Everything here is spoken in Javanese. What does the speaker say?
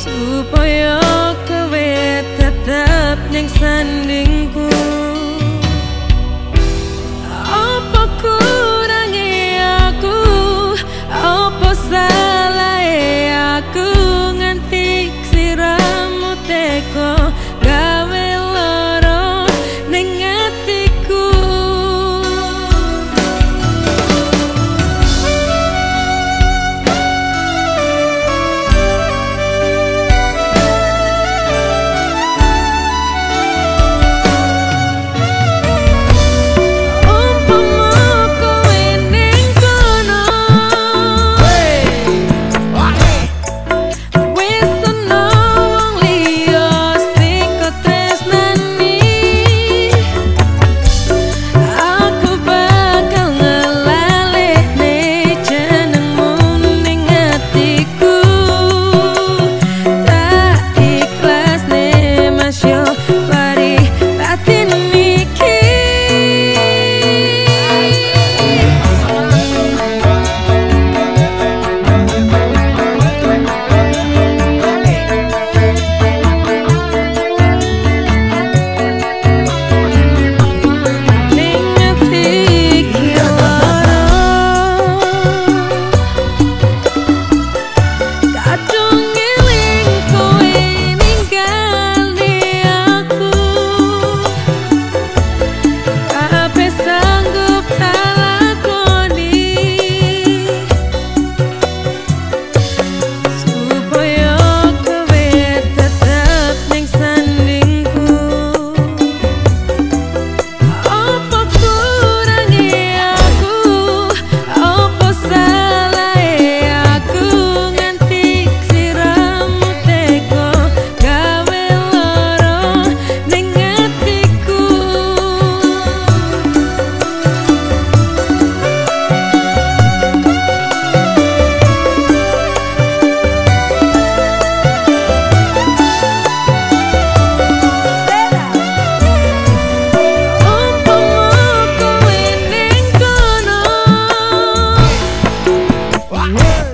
supaya kowe tetap ning sandingku Yeah.